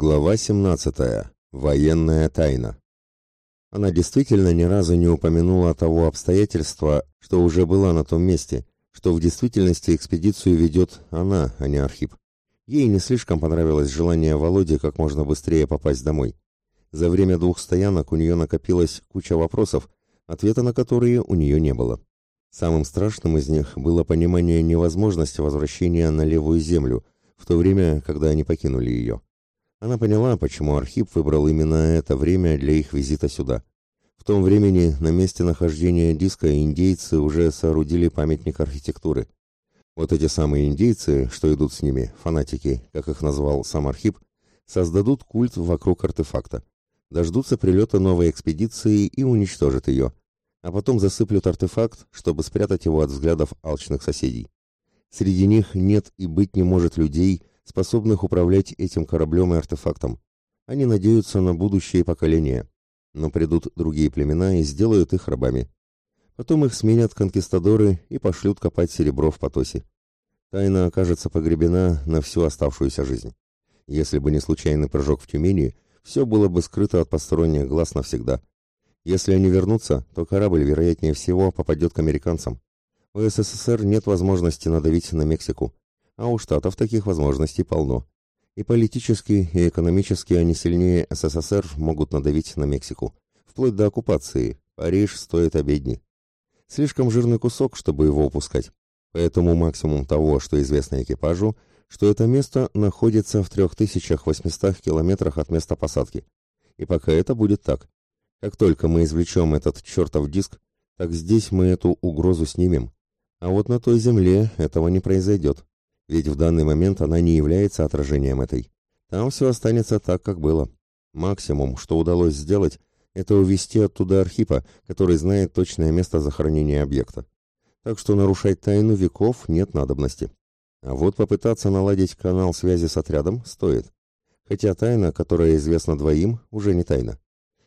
Глава 17. Военная тайна. Она действительно ни разу не упомянула того обстоятельства, что уже была на том месте, что в действительности экспедицию ведет она, а не Архип. Ей не слишком понравилось желание Володи как можно быстрее попасть домой. За время двух стоянок у нее накопилась куча вопросов, ответа на которые у нее не было. Самым страшным из них было понимание невозможности возвращения на левую землю, в то время, когда они покинули ее. Она поняла, почему Архип выбрал именно это время для их визита сюда. В том времени на месте нахождения диска индейцы уже соорудили памятник архитектуры. Вот эти самые индейцы, что идут с ними, фанатики, как их назвал сам Архип, создадут культ вокруг артефакта. Дождутся прилета новой экспедиции и уничтожат ее. А потом засыплют артефакт, чтобы спрятать его от взглядов алчных соседей. Среди них нет и быть не может людей, способных управлять этим кораблем и артефактом. Они надеются на будущее поколения, но придут другие племена и сделают их рабами. Потом их сменят конкистадоры и пошлют копать серебро в Потосе. Тайна окажется погребена на всю оставшуюся жизнь. Если бы не случайный прыжок в Тюмени, все было бы скрыто от посторонних глаз навсегда. Если они вернутся, то корабль, вероятнее всего, попадет к американцам. У СССР нет возможности надавить на Мексику, а у Штатов таких возможностей полно. И политически, и экономически они сильнее СССР могут надавить на Мексику. Вплоть до оккупации. Париж стоит обедни. Слишком жирный кусок, чтобы его упускать. Поэтому максимум того, что известно экипажу, что это место находится в 3800 километрах от места посадки. И пока это будет так. Как только мы извлечем этот чертов диск, так здесь мы эту угрозу снимем. А вот на той земле этого не произойдет ведь в данный момент она не является отражением этой. Там все останется так, как было. Максимум, что удалось сделать, это увести оттуда Архипа, который знает точное место захоронения объекта. Так что нарушать тайну веков нет надобности. А вот попытаться наладить канал связи с отрядом стоит. Хотя тайна, которая известна двоим, уже не тайна.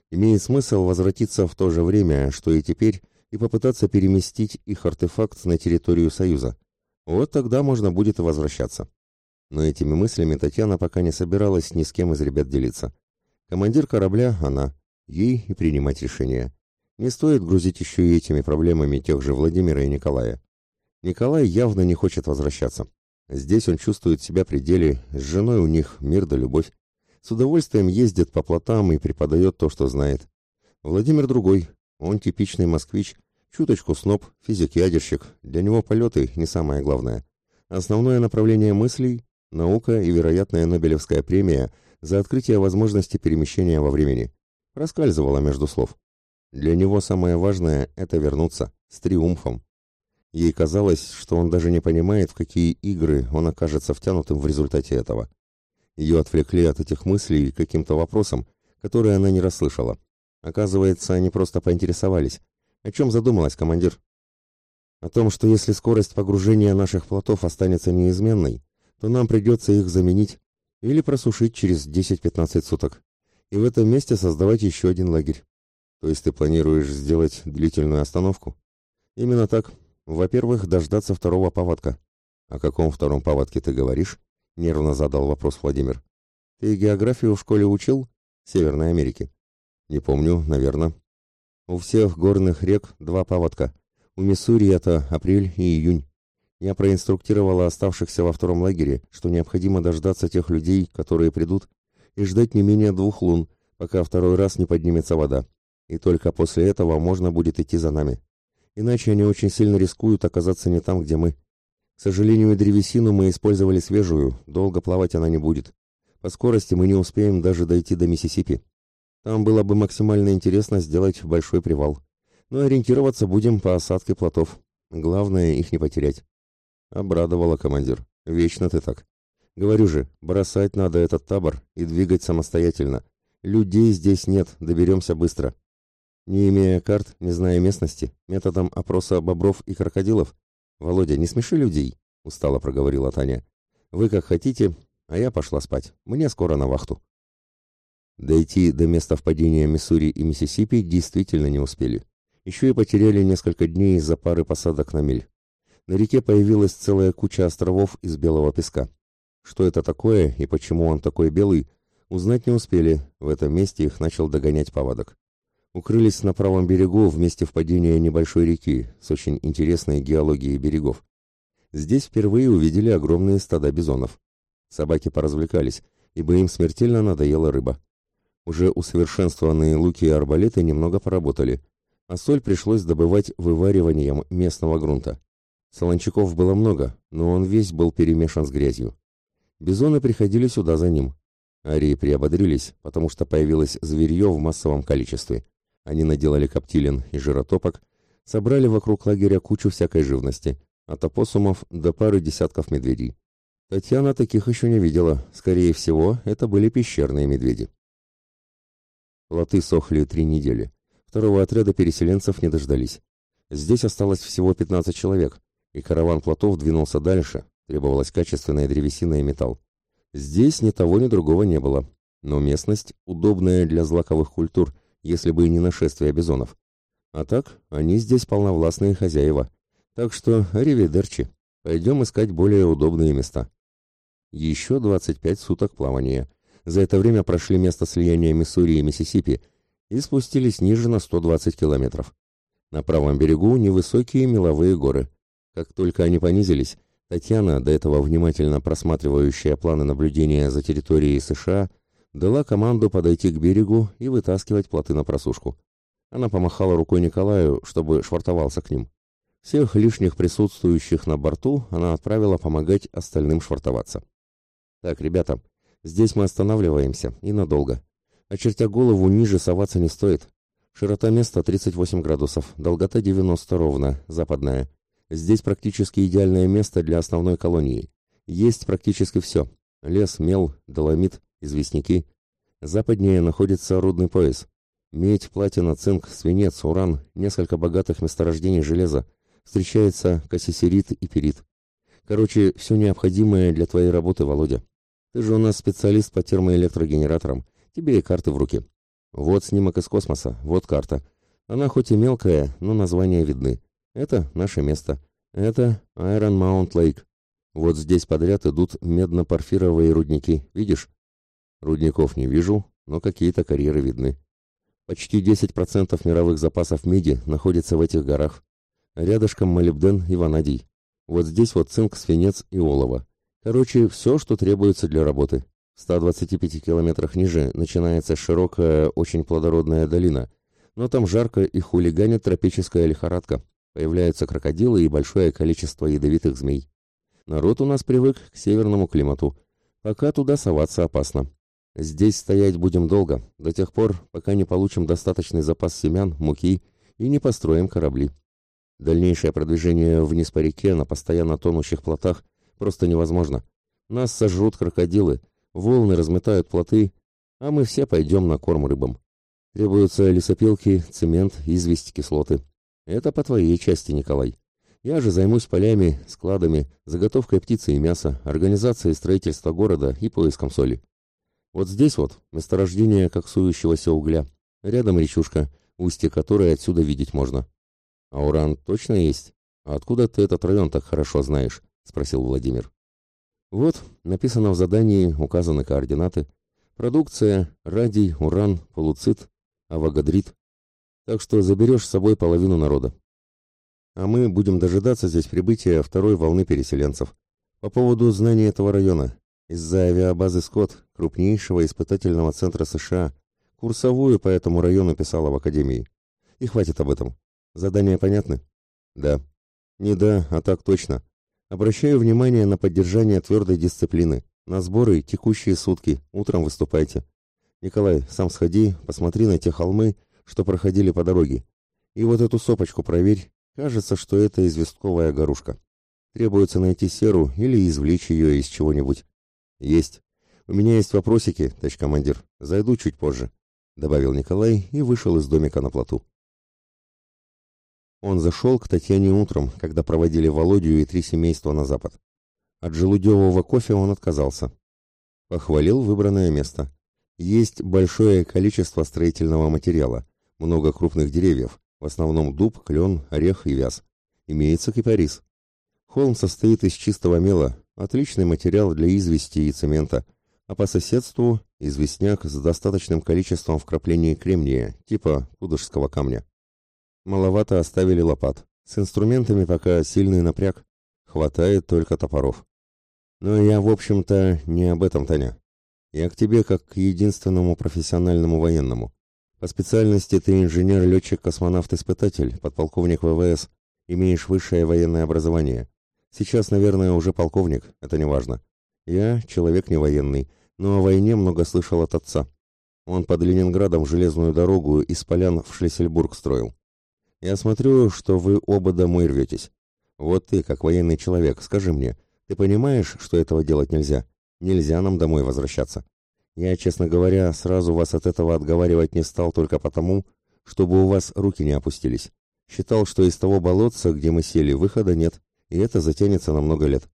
Имеет смысл возвратиться в то же время, что и теперь, и попытаться переместить их артефакт на территорию Союза. Вот тогда можно будет и возвращаться. Но этими мыслями Татьяна пока не собиралась ни с кем из ребят делиться. Командир корабля – она. Ей и принимать решения. Не стоит грузить еще и этими проблемами тех же Владимира и Николая. Николай явно не хочет возвращаться. Здесь он чувствует себя при деле, с женой у них мир да любовь. С удовольствием ездит по плотам и преподает то, что знает. Владимир другой. Он типичный москвич – Чуточку сноб, физик-ядерщик, для него полеты не самое главное. Основное направление мыслей – наука и вероятная Нобелевская премия за открытие возможности перемещения во времени. Проскальзывала между слов. Для него самое важное – это вернуться, с триумфом. Ей казалось, что он даже не понимает, в какие игры он окажется втянутым в результате этого. Ее отвлекли от этих мыслей каким-то вопросом, который она не расслышала. Оказывается, они просто поинтересовались, о чем задумалась командир? О том, что если скорость погружения наших плотов останется неизменной, то нам придется их заменить или просушить через 10-15 суток. И в этом месте создавать еще один лагерь. То есть ты планируешь сделать длительную остановку? Именно так. Во-первых, дождаться второго поводка. О каком втором поводке ты говоришь? Нервно задал вопрос Владимир. Ты географию в школе учил? Северной Америки. Не помню, наверное. У всех горных рек два паводка. У Миссури это апрель и июнь. Я проинструктировала оставшихся во втором лагере, что необходимо дождаться тех людей, которые придут, и ждать не менее двух лун, пока второй раз не поднимется вода. И только после этого можно будет идти за нами. Иначе они очень сильно рискуют оказаться не там, где мы. К сожалению, древесину мы использовали свежую, долго плавать она не будет. По скорости мы не успеем даже дойти до Миссисипи. Там было бы максимально интересно сделать большой привал. Но ориентироваться будем по осадке плотов. Главное их не потерять. Обрадовала командир. Вечно ты так. Говорю же, бросать надо этот табор и двигать самостоятельно. Людей здесь нет, доберемся быстро. Не имея карт, не зная местности, методом опроса бобров и крокодилов. Володя, не смеши людей, устало проговорила Таня. Вы как хотите, а я пошла спать. Мне скоро на вахту. Дойти до места впадения Миссури и Миссисипи действительно не успели. Еще и потеряли несколько дней из-за пары посадок на мель. На реке появилась целая куча островов из белого песка. Что это такое и почему он такой белый, Узнать не успели, в этом месте их начал догонять паводок. Укрылись на правом берегу в месте впадения небольшой реки с очень интересной геологией берегов. Здесь впервые увидели огромные стада бизонов. Собаки поразвлекались, ибо им смертельно надоела рыба. Уже усовершенствованные луки и арбалеты немного поработали, а соль пришлось добывать вывариванием местного грунта. Солончаков было много, но он весь был перемешан с грязью. Бизоны приходили сюда за ним. Арии приободрились, потому что появилось зверье в массовом количестве. Они наделали коптилин и жиротопок, собрали вокруг лагеря кучу всякой живности, от опоссумов до пары десятков медведей. Татьяна таких еще не видела, скорее всего, это были пещерные медведи. Плоты сохли три недели. Второго отряда переселенцев не дождались. Здесь осталось всего 15 человек, и караван плотов двинулся дальше, требовалась качественная древесина и металл. Здесь ни того, ни другого не было, но местность удобная для злаковых культур, если бы и не нашествие бизонов. А так, они здесь полновластные хозяева. Так что, ревидерчи, пойдем искать более удобные места. Еще 25 суток плавания – за это время прошли место слияния Миссури и Миссисипи и спустились ниже на 120 километров. На правом берегу невысокие меловые горы. Как только они понизились, Татьяна, до этого внимательно просматривающая планы наблюдения за территорией США, дала команду подойти к берегу и вытаскивать плоты на просушку. Она помахала рукой Николаю, чтобы швартовался к ним. Всех лишних присутствующих на борту она отправила помогать остальным швартоваться. «Так, ребята, Здесь мы останавливаемся, и надолго. Очертя голову, ниже соваться не стоит. Широта места 38 градусов, долгота 90 ровно, западная. Здесь практически идеальное место для основной колонии. Есть практически все. Лес, мел, доломит, известняки. Западнее находится рудный пояс. Медь, платина, цинк, свинец, уран, несколько богатых месторождений железа. Встречается кассисерит и перит. Короче, все необходимое для твоей работы, Володя. Ты же у нас специалист по термоэлектрогенераторам. Тебе и карты в руки. Вот снимок из космоса, вот карта. Она хоть и мелкая, но названия видны. Это наше место. Это Iron Mount Lake. Вот здесь подряд идут медно-порфировые рудники. Видишь? Рудников не вижу, но какие-то карьеры видны. Почти 10% мировых запасов меди находится в этих горах. Рядышком молибден и ванадий. Вот здесь вот цинк, свинец и олово. Короче, все, что требуется для работы. В 125 километрах ниже начинается широкая, очень плодородная долина, но там жарко и хулиганит тропическая лихорадка. Появляются крокодилы и большое количество ядовитых змей. Народ у нас привык к северному климату. Пока туда соваться опасно. Здесь стоять будем долго, до тех пор, пока не получим достаточный запас семян, муки и не построим корабли. Дальнейшее продвижение вниз по реке на постоянно тонущих плотах Просто невозможно. Нас сожрут крокодилы, волны разметают плоты, а мы все пойдем на корм рыбам. Требуются лесопилки, цемент, известь, кислоты. Это по твоей части, Николай. Я же займусь полями, складами, заготовкой птицы и мяса, организацией строительства города и поиском соли. Вот здесь вот месторождение коксующегося угля. Рядом речушка, устье которой отсюда видеть можно. А уран точно есть? А откуда ты этот район так хорошо знаешь? — спросил Владимир. «Вот, написано в задании, указаны координаты. Продукция, радий, уран, полуцит, авагадрит. Так что заберешь с собой половину народа. А мы будем дожидаться здесь прибытия второй волны переселенцев. По поводу знания этого района. Из-за авиабазы «Скотт», крупнейшего испытательного центра США, курсовую по этому району писала в Академии. И хватит об этом. Задания понятны? Да. Не да, а так точно. Обращаю внимание на поддержание твердой дисциплины. На сборы текущие сутки, утром выступайте. Николай, сам сходи, посмотри на те холмы, что проходили по дороге. И вот эту сопочку проверь. Кажется, что это известковая горушка. Требуется найти серу или извлечь ее из чего-нибудь. Есть. У меня есть вопросики, товарищ командир. Зайду чуть позже, добавил Николай и вышел из домика на плоту. Он зашел к Татьяне утром, когда проводили Володю и три семейства на запад. От желудевого кофе он отказался. Похвалил выбранное место. Есть большое количество строительного материала, много крупных деревьев, в основном дуб, клен, орех и вяз. Имеется кипарис. Холм состоит из чистого мела, отличный материал для извести и цемента, а по соседству известняк с достаточным количеством вкраплений кремния, типа кудышского камня. Маловато оставили лопат. С инструментами пока сильный напряг. Хватает только топоров. Но я, в общем-то, не об этом, Таня. Я к тебе как к единственному профессиональному военному. По специальности ты инженер-летчик-космонавт-испытатель, подполковник ВВС, имеешь высшее военное образование. Сейчас, наверное, уже полковник, это не важно. Я человек не военный, но о войне много слышал от отца. Он под Ленинградом железную дорогу из Полян в Шлиссельбург строил. Я смотрю, что вы оба домой рветесь. Вот ты, как военный человек, скажи мне, ты понимаешь, что этого делать нельзя? Нельзя нам домой возвращаться. Я, честно говоря, сразу вас от этого отговаривать не стал только потому, чтобы у вас руки не опустились. Считал, что из того болотца, где мы сели, выхода нет, и это затянется на много лет.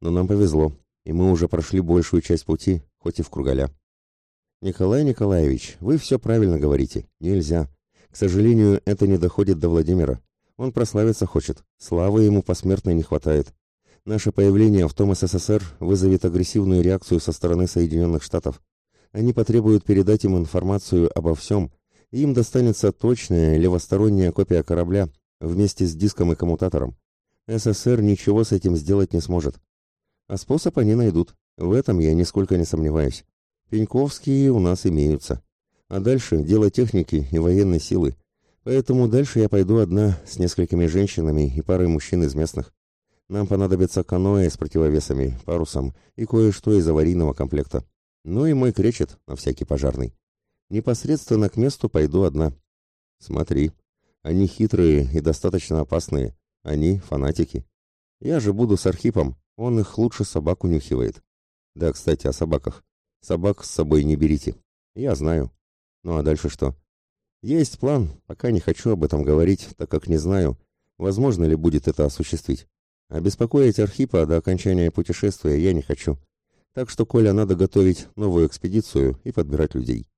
Но нам повезло, и мы уже прошли большую часть пути, хоть и в кругаля. Николай Николаевич, вы все правильно говорите. Нельзя. К сожалению, это не доходит до Владимира. Он прославиться хочет. Славы ему посмертной не хватает. Наше появление в том СССР вызовет агрессивную реакцию со стороны Соединенных Штатов. Они потребуют передать им информацию обо всем, и им достанется точная левосторонняя копия корабля вместе с диском и коммутатором. СССР ничего с этим сделать не сможет. А способ они найдут. В этом я нисколько не сомневаюсь. Пеньковские у нас имеются. А дальше дело техники и военной силы. Поэтому дальше я пойду одна с несколькими женщинами и парой мужчин из местных. Нам понадобится каноэ с противовесами, парусом и кое-что из аварийного комплекта. Ну и мой кречет на всякий пожарный. Непосредственно к месту пойду одна. Смотри, они хитрые и достаточно опасные. Они фанатики. Я же буду с Архипом, он их лучше собак унюхивает. Да, кстати, о собаках. Собак с собой не берите. Я знаю. Ну а дальше что? Есть план, пока не хочу об этом говорить, так как не знаю, возможно ли будет это осуществить. А беспокоить Архипа до окончания путешествия я не хочу. Так что, Коля, надо готовить новую экспедицию и подбирать людей.